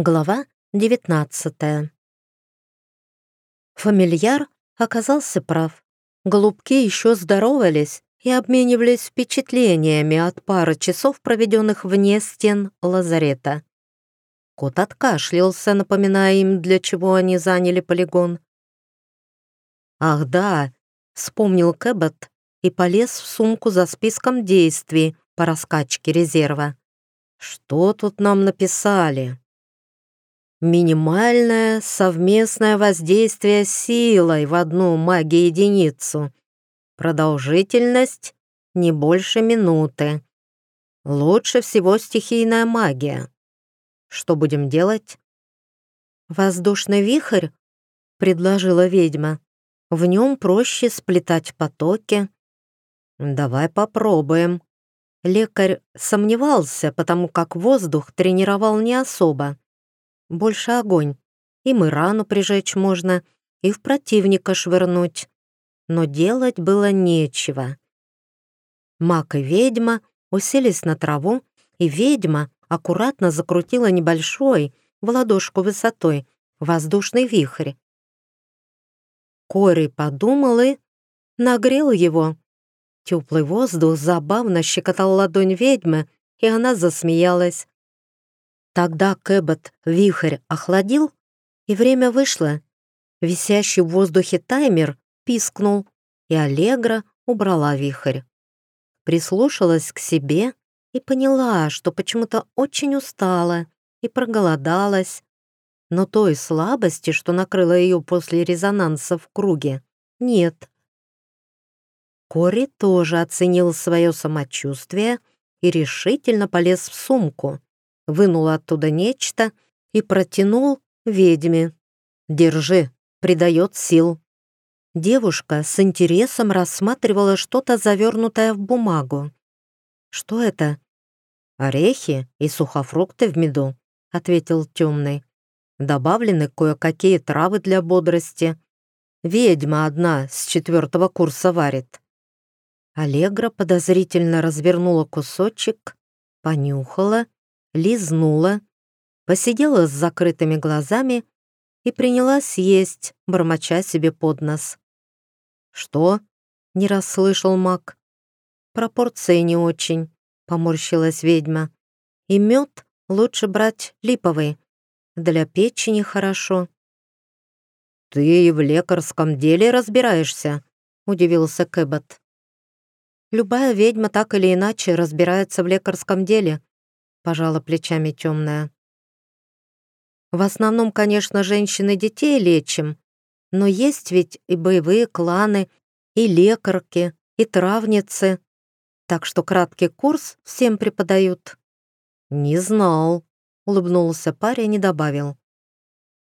Глава 19 Фамильяр оказался прав. Голубки еще здоровались и обменивались впечатлениями от пары часов, проведенных вне стен лазарета. Кот откашлялся, напоминая им, для чего они заняли полигон. «Ах да!» — вспомнил Кэббот и полез в сумку за списком действий по раскачке резерва. «Что тут нам написали?» Минимальное совместное воздействие силой в одну магию-единицу. Продолжительность не больше минуты. Лучше всего стихийная магия. Что будем делать? «Воздушный вихрь?» — предложила ведьма. «В нем проще сплетать потоки». «Давай попробуем». Лекарь сомневался, потому как воздух тренировал не особо больше огонь. Им и рану прижечь можно, и в противника швырнуть. Но делать было нечего. Маг и ведьма уселись на траву, и ведьма аккуратно закрутила небольшой, в ладошку высотой, воздушный вихрь. Кори подумал и нагрел его. Теплый воздух забавно щекотал ладонь ведьмы, и она засмеялась. Тогда Кэббот вихрь охладил, и время вышло. Висящий в воздухе таймер пискнул, и Аллегра убрала вихрь. Прислушалась к себе и поняла, что почему-то очень устала и проголодалась. Но той слабости, что накрыла ее после резонанса в круге, нет. Кори тоже оценил свое самочувствие и решительно полез в сумку вынул оттуда нечто и протянул ведьме. «Держи, придает сил». Девушка с интересом рассматривала что-то завернутое в бумагу. «Что это?» «Орехи и сухофрукты в меду», — ответил темный. «Добавлены кое-какие травы для бодрости. Ведьма одна с четвертого курса варит». Аллегра подозрительно развернула кусочек, понюхала лизнула, посидела с закрытыми глазами и принялась есть, бормоча себе под нос. «Что?» — не расслышал маг. «Пропорции не очень», — поморщилась ведьма. «И мед лучше брать липовый. Для печени хорошо». «Ты и в лекарском деле разбираешься?» — удивился Кэббот. «Любая ведьма так или иначе разбирается в лекарском деле», пожала плечами темная. В основном, конечно, женщины детей лечим, но есть ведь и боевые кланы, и лекарки, и травницы. Так что краткий курс всем преподают. «Не знал», — улыбнулся парень и добавил.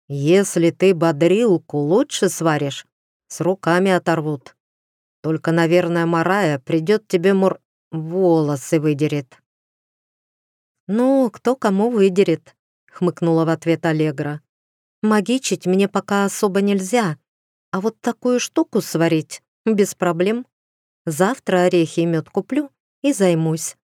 «Если ты бодрилку лучше сваришь, с руками оторвут. Только, наверное, Марая придет тебе мур... волосы выдерет». «Ну, кто кому выдерет», — хмыкнула в ответ Аллегра. «Магичить мне пока особо нельзя, а вот такую штуку сварить без проблем. Завтра орехи и мед куплю и займусь».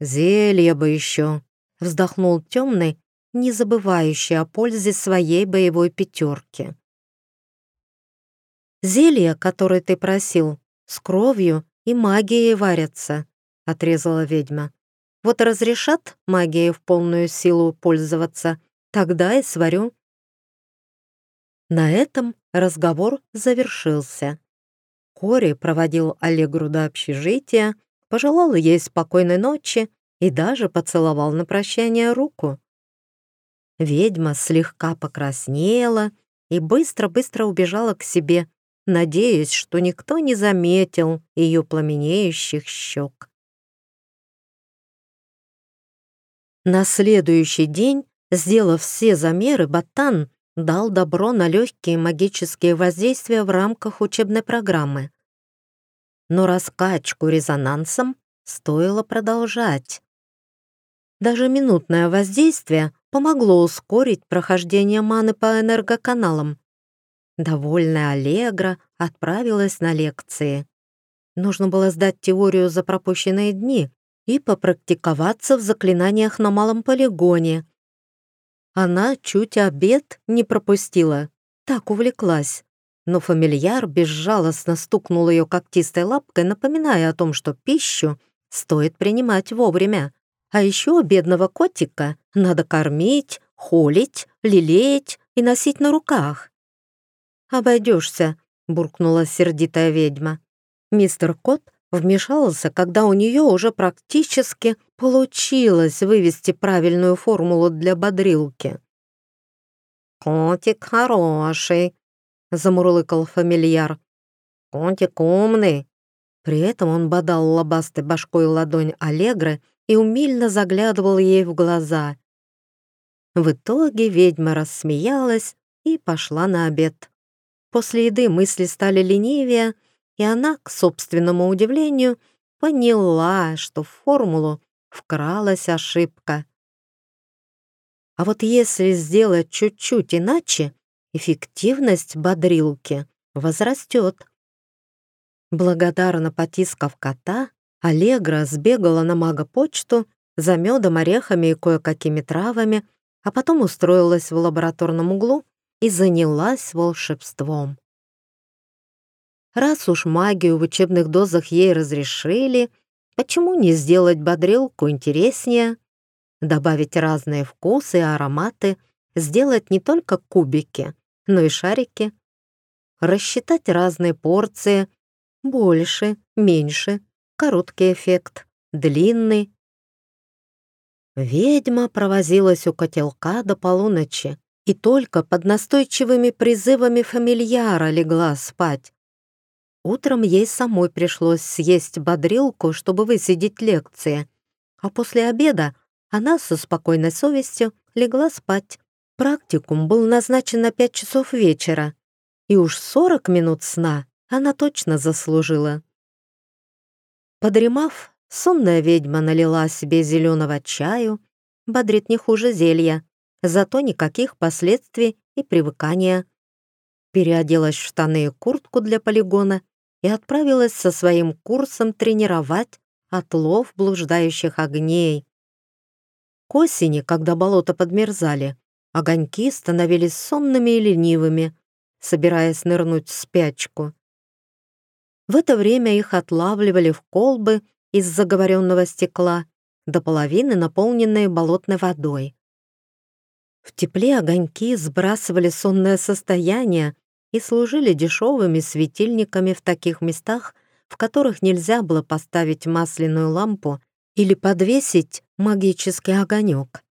«Зелье бы еще», — вздохнул темный, не забывающий о пользе своей боевой пятерки. «Зелье, которое ты просил, с кровью и магией варятся», — отрезала ведьма. Вот разрешат магией в полную силу пользоваться, тогда и сварю. На этом разговор завершился. Кори проводил Аллегру до общежития, пожелал ей спокойной ночи и даже поцеловал на прощание руку. Ведьма слегка покраснела и быстро-быстро убежала к себе, надеясь, что никто не заметил ее пламенеющих щек. На следующий день, сделав все замеры, Батан дал добро на легкие магические воздействия в рамках учебной программы. Но раскачку резонансом стоило продолжать. Даже минутное воздействие помогло ускорить прохождение маны по энергоканалам. Довольная Аллегра отправилась на лекции. Нужно было сдать теорию за пропущенные дни, и попрактиковаться в заклинаниях на малом полигоне. Она чуть обед не пропустила, так увлеклась. Но фамильяр безжалостно стукнул ее когтистой лапкой, напоминая о том, что пищу стоит принимать вовремя. А еще бедного котика надо кормить, холить, лелеять и носить на руках. «Обойдешься», — буркнула сердитая ведьма. Мистер Кот вмешался, когда у нее уже практически получилось вывести правильную формулу для бодрилки. «Котик хороший», — замурлыкал фамильяр. «Котик умный». При этом он бодал лобастой башкой ладонь Аллегры и умильно заглядывал ей в глаза. В итоге ведьма рассмеялась и пошла на обед. После еды мысли стали ленивее, и она, к собственному удивлению, поняла, что в формулу вкралась ошибка. А вот если сделать чуть-чуть иначе, эффективность бодрилки возрастет. Благодарно потискав кота, Аллегра сбегала на мага-почту за медом, орехами и кое-какими травами, а потом устроилась в лабораторном углу и занялась волшебством. Раз уж магию в учебных дозах ей разрешили, почему не сделать бодрилку интереснее, добавить разные вкусы и ароматы, сделать не только кубики, но и шарики, рассчитать разные порции, больше, меньше, короткий эффект, длинный. Ведьма провозилась у котелка до полуночи и только под настойчивыми призывами фамильяра легла спать, Утром ей самой пришлось съесть бодрилку, чтобы высидеть лекции, а после обеда она со спокойной совестью легла спать. Практикум был назначен на пять часов вечера, и уж сорок минут сна она точно заслужила. Подремав, сонная ведьма налила себе зеленого чаю, бодрит не хуже зелья, зато никаких последствий и привыкания. Переоделась в штаны и куртку для полигона и отправилась со своим курсом тренировать отлов блуждающих огней. К осени, когда болота подмерзали, огоньки становились сонными и ленивыми, собираясь нырнуть в спячку. В это время их отлавливали в колбы из заговоренного стекла, до половины наполненные болотной водой. В тепле огоньки сбрасывали сонное состояние и служили дешевыми светильниками в таких местах, в которых нельзя было поставить масляную лампу или подвесить магический огонек.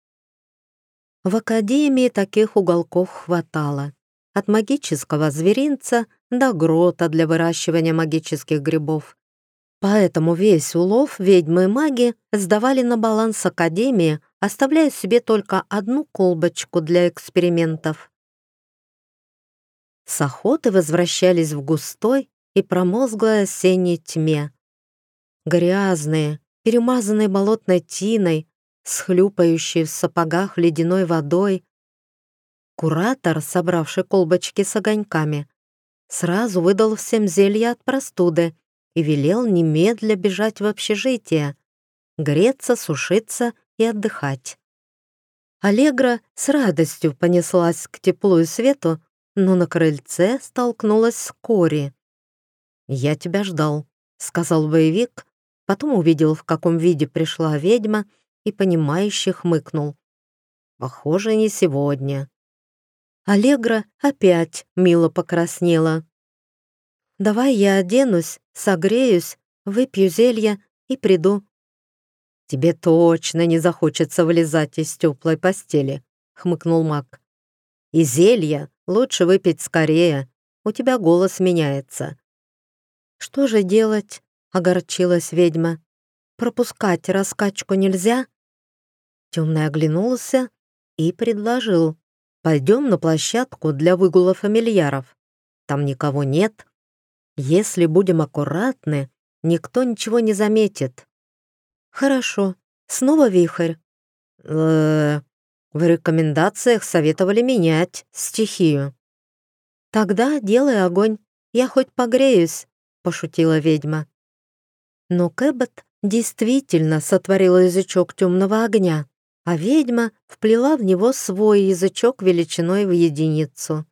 В академии таких уголков хватало. От магического зверинца до грота для выращивания магических грибов. Поэтому весь улов ведьмы и маги сдавали на баланс Академии, оставляя себе только одну колбочку для экспериментов. С охоты возвращались в густой и промозглой осенней тьме. Грязные, перемазанные болотной тиной, схлюпающие в сапогах ледяной водой. Куратор, собравший колбочки с огоньками, сразу выдал всем зелье от простуды и велел немедля бежать в общежитие, греться, сушиться и отдыхать. Аллегра с радостью понеслась к теплу и свету, но на крыльце столкнулась с Кори. «Я тебя ждал», — сказал боевик, потом увидел, в каком виде пришла ведьма, и понимающе хмыкнул. «Похоже, не сегодня». Аллегра опять мило покраснела. «Давай я оденусь, согреюсь, выпью зелья и приду». «Тебе точно не захочется вылезать из теплой постели», — хмыкнул маг. «И зелья Лучше выпить скорее, у тебя голос меняется». «Что же делать?» — огорчилась ведьма. «Пропускать раскачку нельзя?» Темный оглянулся и предложил. «Пойдем на площадку для выгула фамильяров. Там никого нет. Если будем аккуратны, никто ничего не заметит». «Хорошо. Снова вихрь?» э в рекомендациях советовали менять стихию. «Тогда делай огонь, я хоть погреюсь», — пошутила ведьма. Но Кэббет действительно сотворила язычок темного огня, а ведьма вплела в него свой язычок величиной в единицу.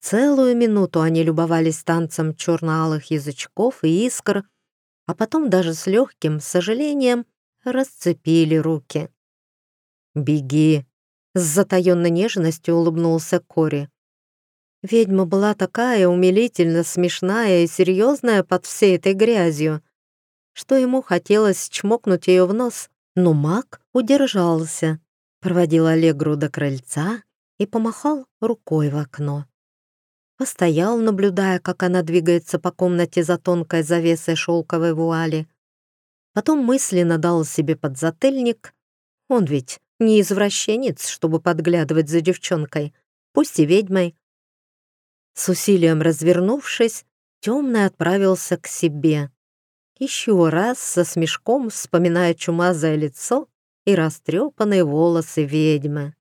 Целую минуту они любовались танцем черно-алых язычков и искр, а потом даже с легким сожалением расцепили руки. «Беги!» — с затаенной нежностью улыбнулся Кори. Ведьма была такая умилительно смешная и серьезная под всей этой грязью, что ему хотелось чмокнуть ее в нос, но маг удержался, проводил Аллегру до крыльца и помахал рукой в окно. Постоял, наблюдая, как она двигается по комнате за тонкой завесой шелковой вуали. Потом мысленно дал себе подзатыльник. Он ведь не извращенец, чтобы подглядывать за девчонкой, пусть и ведьмой. С усилием развернувшись, темный отправился к себе. Еще раз со смешком вспоминая чумазое лицо и растрепанные волосы ведьмы.